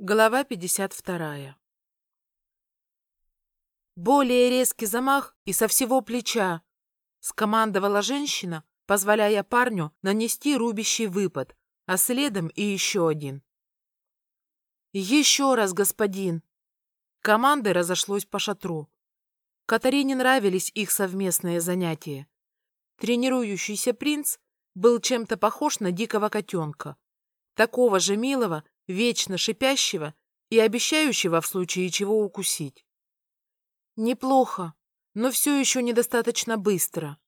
Глава 52. Более резкий замах и со всего плеча, скомандовала женщина, позволяя парню нанести рубящий выпад, а следом и еще один. Еще раз, господин. Командой разошлось по шатру. Катарине нравились их совместные занятия. Тренирующийся принц был чем-то похож на дикого котенка, такого же милого, вечно шипящего и обещающего в случае чего укусить. Неплохо, но все еще недостаточно быстро.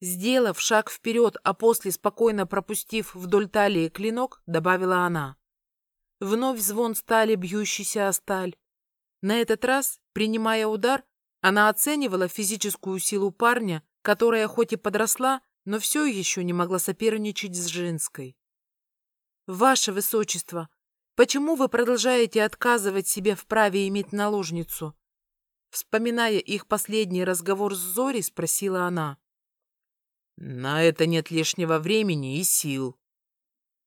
Сделав шаг вперед, а после спокойно пропустив вдоль талии клинок, добавила она. Вновь звон стали, бьющийся о сталь. На этот раз, принимая удар, она оценивала физическую силу парня, которая хоть и подросла, но все еще не могла соперничать с женской. «Ваше Высочество, почему вы продолжаете отказывать себе в праве иметь наложницу?» Вспоминая их последний разговор с Зори, спросила она. «На это нет лишнего времени и сил».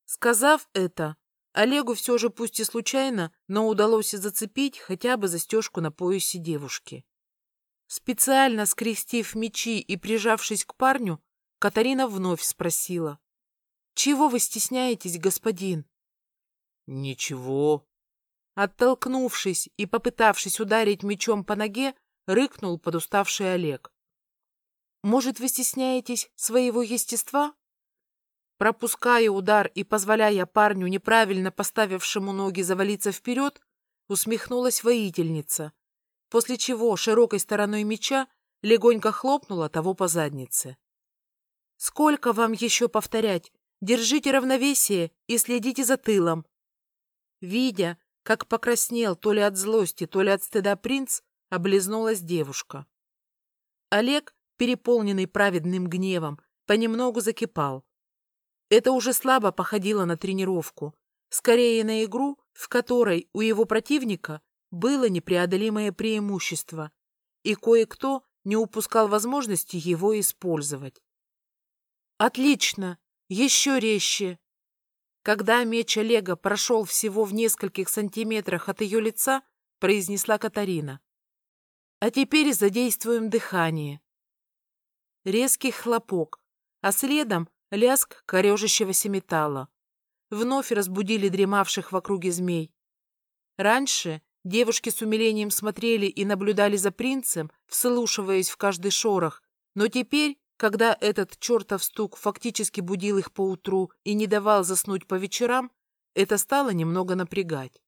Сказав это, Олегу все же, пусть и случайно, но удалось зацепить хотя бы застежку на поясе девушки. Специально скрестив мечи и прижавшись к парню, Катарина вновь спросила. Чего вы стесняетесь, господин? Ничего. Оттолкнувшись и попытавшись ударить мечом по ноге, рыкнул подуставший Олег. Может, вы стесняетесь своего естества? Пропуская удар и позволяя парню, неправильно поставившему ноги, завалиться вперед, усмехнулась воительница, после чего широкой стороной меча легонько хлопнула того по заднице. «Сколько вам еще повторять? Держите равновесие и следите за тылом. Видя, как покраснел то ли от злости, то ли от стыда принц, облизнулась девушка. Олег, переполненный праведным гневом, понемногу закипал. Это уже слабо походило на тренировку, скорее на игру, в которой у его противника было непреодолимое преимущество, и кое-кто не упускал возможности его использовать. «Отлично!» Еще резче. Когда меч Олега прошел всего в нескольких сантиметрах от ее лица, произнесла Катарина. А теперь задействуем дыхание. Резкий хлопок, а следом лязг корежащегося металла. Вновь разбудили дремавших в округе змей. Раньше девушки с умилением смотрели и наблюдали за принцем, вслушиваясь в каждый шорох, но теперь когда этот чертов стук фактически будил их поутру и не давал заснуть по вечерам, это стало немного напрягать.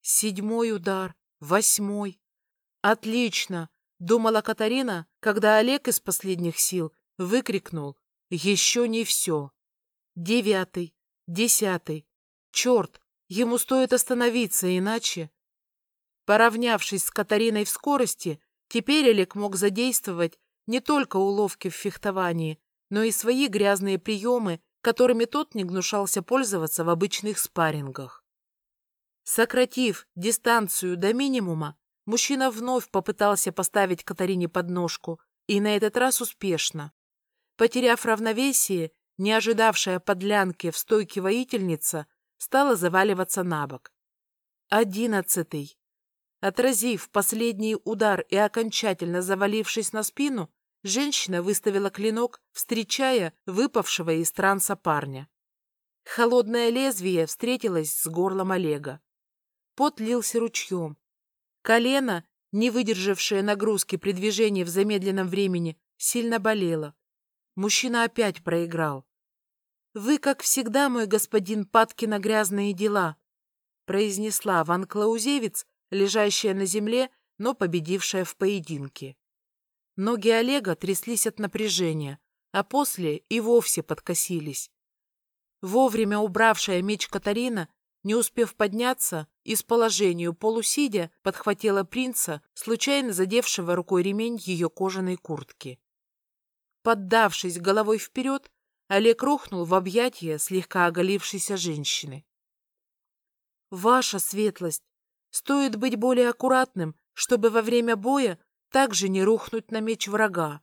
Седьмой удар, восьмой. Отлично, думала Катарина, когда Олег из последних сил выкрикнул «Еще не все». Девятый, десятый. Черт, ему стоит остановиться, иначе... Поравнявшись с Катариной в скорости, теперь Олег мог задействовать не только уловки в фехтовании, но и свои грязные приемы, которыми тот не гнушался пользоваться в обычных спаррингах. Сократив дистанцию до минимума, мужчина вновь попытался поставить Катарине подножку, и на этот раз успешно. Потеряв равновесие, не ожидавшая подлянки в стойке воительница стала заваливаться на бок. Одиннадцатый. Отразив последний удар и окончательно завалившись на спину, женщина выставила клинок, встречая выпавшего из транса парня. Холодное лезвие встретилось с горлом Олега. Пот лился ручьем. Колено, не выдержавшее нагрузки при движении в замедленном времени, сильно болело. Мужчина опять проиграл. «Вы, как всегда, мой господин, падки на грязные дела», произнесла Ван Клаузевиц, лежащая на земле, но победившая в поединке. Ноги Олега тряслись от напряжения, а после и вовсе подкосились. Вовремя убравшая меч Катарина, не успев подняться, из положению полусидя подхватила принца, случайно задевшего рукой ремень ее кожаной куртки. Поддавшись головой вперед, Олег рухнул в объятия слегка оголившейся женщины. «Ваша светлость! Стоит быть более аккуратным, чтобы во время боя также не рухнуть на меч врага.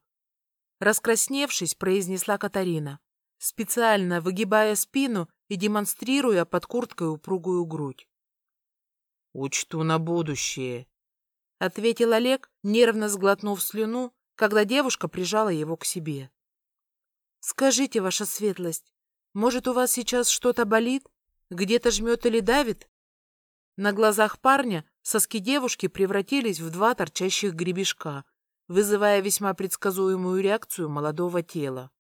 Раскрасневшись, произнесла Катарина, специально выгибая спину и демонстрируя под курткой упругую грудь. Учту на будущее, — ответил Олег, нервно сглотнув слюну, когда девушка прижала его к себе. «Скажите, ваша светлость, может, у вас сейчас что-то болит? Где-то жмет или давит?» На глазах парня соски девушки превратились в два торчащих гребешка, вызывая весьма предсказуемую реакцию молодого тела.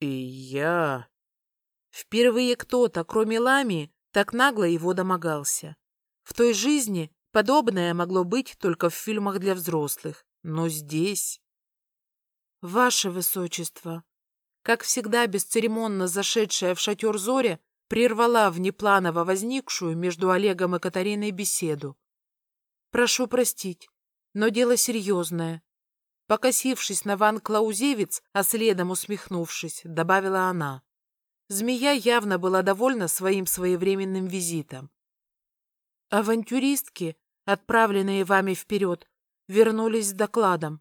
«И я...» Впервые кто-то, кроме Лами, так нагло его домогался. В той жизни подобное могло быть только в фильмах для взрослых, но здесь... Ваше Высочество, как всегда бесцеремонно зашедшая в шатер Зоря, прервала внепланово возникшую между Олегом и Катариной беседу. Прошу простить, но дело серьезное. Покосившись на Ван Клаузевиц, а следом усмехнувшись, добавила она. Змея явно была довольна своим своевременным визитом. Авантюристки, отправленные вами вперед, вернулись с докладом.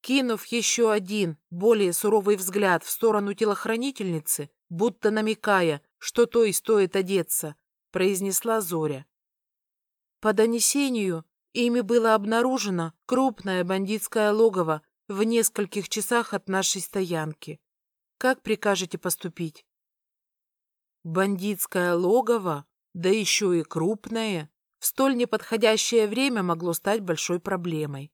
Кинув еще один, более суровый взгляд в сторону телохранительницы, будто намекая, что той стоит одеться, произнесла Зоря. По донесению, ими было обнаружено крупное бандитское логово в нескольких часах от нашей стоянки. Как прикажете поступить? Бандитское логово, да еще и крупное, в столь неподходящее время могло стать большой проблемой.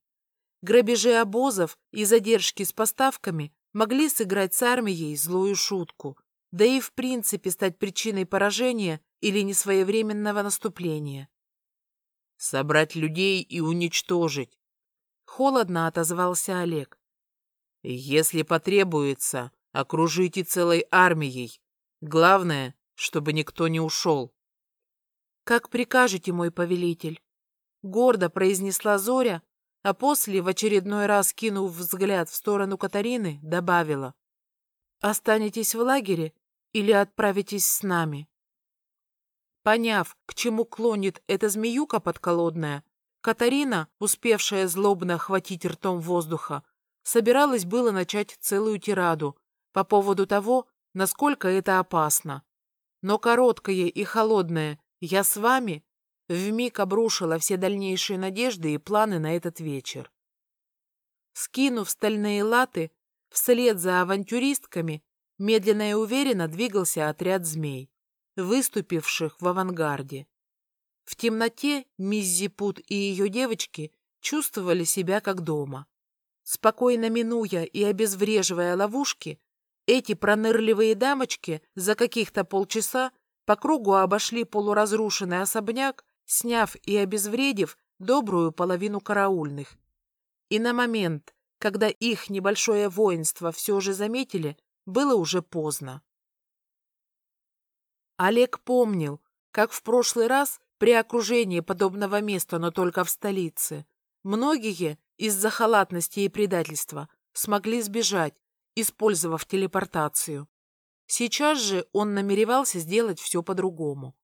Грабежи обозов и задержки с поставками могли сыграть с армией злую шутку, да и в принципе стать причиной поражения или несвоевременного наступления. «Собрать людей и уничтожить», — холодно отозвался Олег. «Если потребуется, Окружите целой армией. Главное, чтобы никто не ушел. «Как прикажете, мой повелитель?» Гордо произнесла Зоря, а после, в очередной раз кинув взгляд в сторону Катарины, добавила. «Останетесь в лагере или отправитесь с нами?» Поняв, к чему клонит эта змеюка подколодная, Катарина, успевшая злобно охватить ртом воздуха, собиралась было начать целую тираду, по поводу того, насколько это опасно. Но короткое и холодное «я с вами» вмиг обрушило все дальнейшие надежды и планы на этот вечер. Скинув стальные латы, вслед за авантюристками медленно и уверенно двигался отряд змей, выступивших в авангарде. В темноте Миззи Пут и ее девочки чувствовали себя как дома. Спокойно минуя и обезвреживая ловушки, эти пронырливые дамочки за каких-то полчаса по кругу обошли полуразрушенный особняк, сняв и обезвредив добрую половину караульных. И на момент, когда их небольшое воинство все же заметили, было уже поздно. Олег помнил, как в прошлый раз при окружении подобного места, но только в столице, многие из-за халатности и предательства смогли сбежать, использовав телепортацию. Сейчас же он намеревался сделать все по-другому.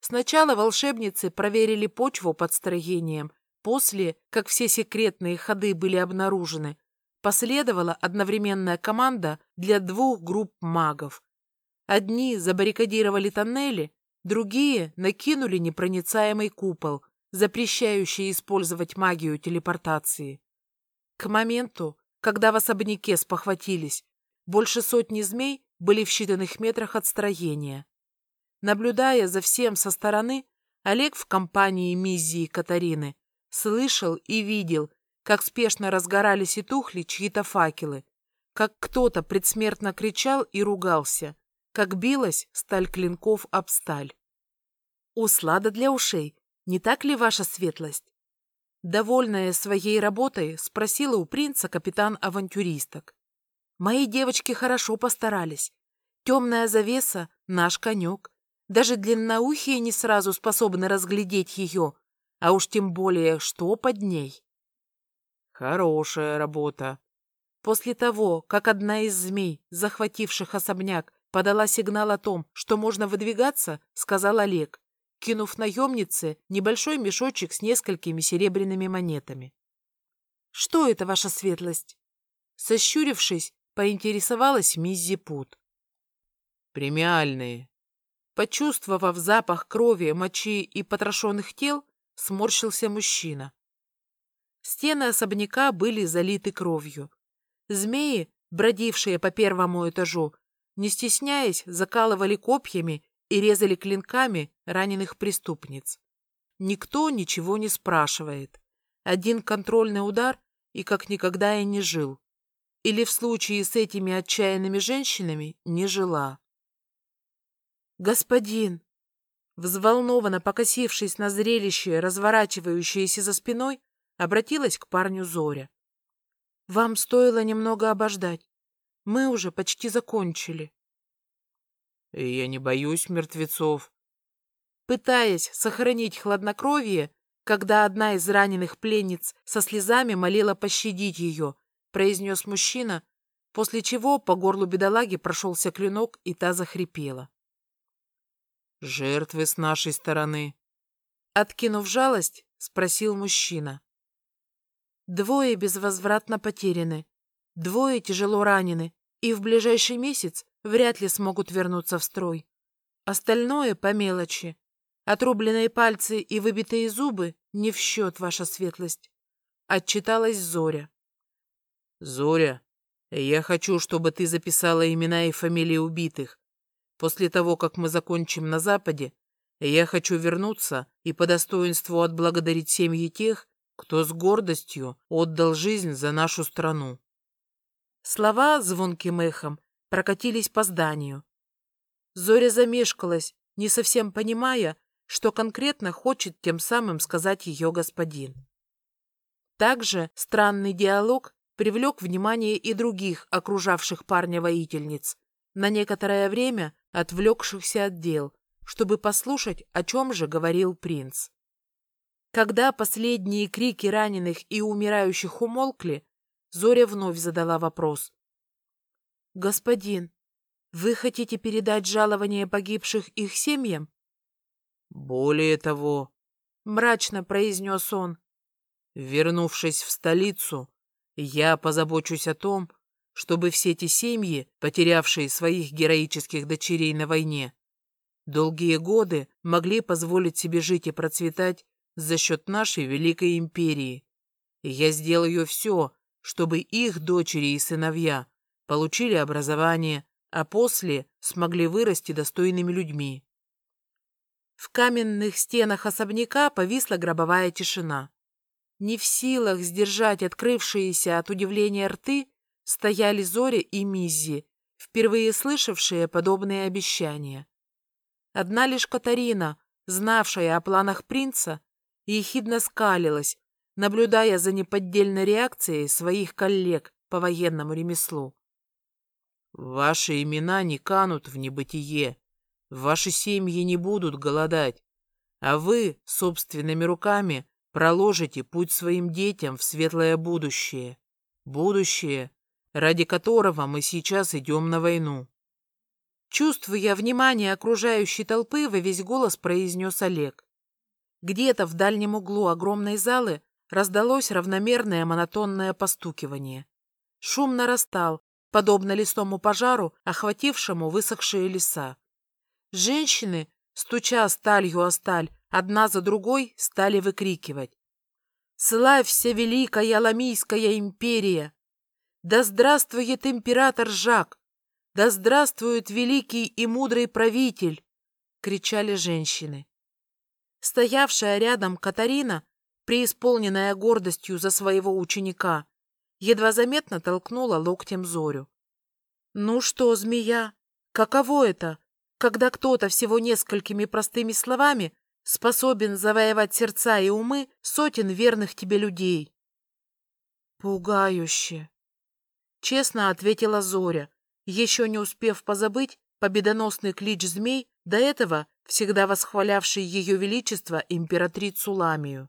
Сначала волшебницы проверили почву под строением, после, как все секретные ходы были обнаружены, последовала одновременная команда для двух групп магов. Одни забаррикадировали тоннели, другие накинули непроницаемый купол, запрещающий использовать магию телепортации. К моменту, когда в особняке спохватились, больше сотни змей были в считанных метрах от строения. Наблюдая за всем со стороны, Олег в компании Миззи и Катарины слышал и видел, как спешно разгорались и тухли чьи-то факелы, как кто-то предсмертно кричал и ругался, как билась сталь клинков об сталь. Услада для ушей, не так ли ваша светлость? Довольная своей работой, спросила у принца капитан авантюристок. Мои девочки хорошо постарались. Темная завеса — наш конек. Даже длинноухие не сразу способны разглядеть ее, а уж тем более, что под ней. Хорошая работа. После того, как одна из змей, захвативших особняк, подала сигнал о том, что можно выдвигаться, сказал Олег кинув наемнице небольшой мешочек с несколькими серебряными монетами. «Что это, ваша светлость?» Сощурившись, поинтересовалась Миззи Пут. «Премиальные. Почувствовав запах крови, мочи и потрошенных тел, сморщился мужчина. Стены особняка были залиты кровью. Змеи, бродившие по первому этажу, не стесняясь, закалывали копьями и резали клинками раненых преступниц. Никто ничего не спрашивает. Один контрольный удар и как никогда я не жил. Или в случае с этими отчаянными женщинами не жила. «Господин!» Взволнованно покосившись на зрелище, разворачивающееся за спиной, обратилась к парню Зоря. «Вам стоило немного обождать. Мы уже почти закончили». «Я не боюсь мертвецов». Пытаясь сохранить хладнокровие, когда одна из раненых пленниц со слезами молила пощадить ее, произнес мужчина, после чего по горлу бедолаги прошелся клинок, и та захрипела. «Жертвы с нашей стороны». Откинув жалость, спросил мужчина. Двое безвозвратно потеряны, двое тяжело ранены и в ближайший месяц вряд ли смогут вернуться в строй. Остальное по мелочи. Отрубленные пальцы и выбитые зубы не в счет, ваша светлость. Отчиталась Зоря. Зоря, я хочу, чтобы ты записала имена и фамилии убитых. После того, как мы закончим на Западе, я хочу вернуться и по достоинству отблагодарить семьи тех, кто с гордостью отдал жизнь за нашу страну. Слова звонким эхом прокатились по зданию. Зоря замешкалась, не совсем понимая, что конкретно хочет тем самым сказать ее господин. Также странный диалог привлек внимание и других окружавших парня воительниц, на некоторое время отвлекшихся от дел, чтобы послушать, о чем же говорил принц. Когда последние крики раненых и умирающих умолкли, Зоря вновь задала вопрос. «Господин, вы хотите передать жалование погибших их семьям?» «Более того», — мрачно произнес он, «вернувшись в столицу, я позабочусь о том, чтобы все эти семьи, потерявшие своих героических дочерей на войне, долгие годы могли позволить себе жить и процветать за счет нашей великой империи. И я сделаю все, чтобы их дочери и сыновья получили образование, а после смогли вырасти достойными людьми. В каменных стенах особняка повисла гробовая тишина. Не в силах сдержать открывшиеся от удивления рты, стояли Зоря и Миззи, впервые слышавшие подобные обещания. Одна лишь Катарина, знавшая о планах принца, ехидно скалилась, наблюдая за неподдельной реакцией своих коллег по военному ремеслу. «Ваши имена не канут в небытие, ваши семьи не будут голодать, а вы собственными руками проложите путь своим детям в светлое будущее, будущее, ради которого мы сейчас идем на войну». Чувствуя внимание окружающей толпы, во весь голос произнес Олег. Где-то в дальнем углу огромной залы раздалось равномерное монотонное постукивание. Шум нарастал, подобно листому пожару, охватившему высохшие леса. Женщины, стуча сталью о сталь, одна за другой стали выкрикивать. «Славься, великая Ламийская империя! Да здравствует император Жак! Да здравствует великий и мудрый правитель!» — кричали женщины. Стоявшая рядом Катарина, преисполненная гордостью за своего ученика, едва заметно толкнула локтем Зорю. «Ну что, змея, каково это, когда кто-то всего несколькими простыми словами способен завоевать сердца и умы сотен верных тебе людей?» «Пугающе!» — честно ответила Зоря, еще не успев позабыть победоносный клич змей, до этого всегда восхвалявший ее величество императрицу Ламию.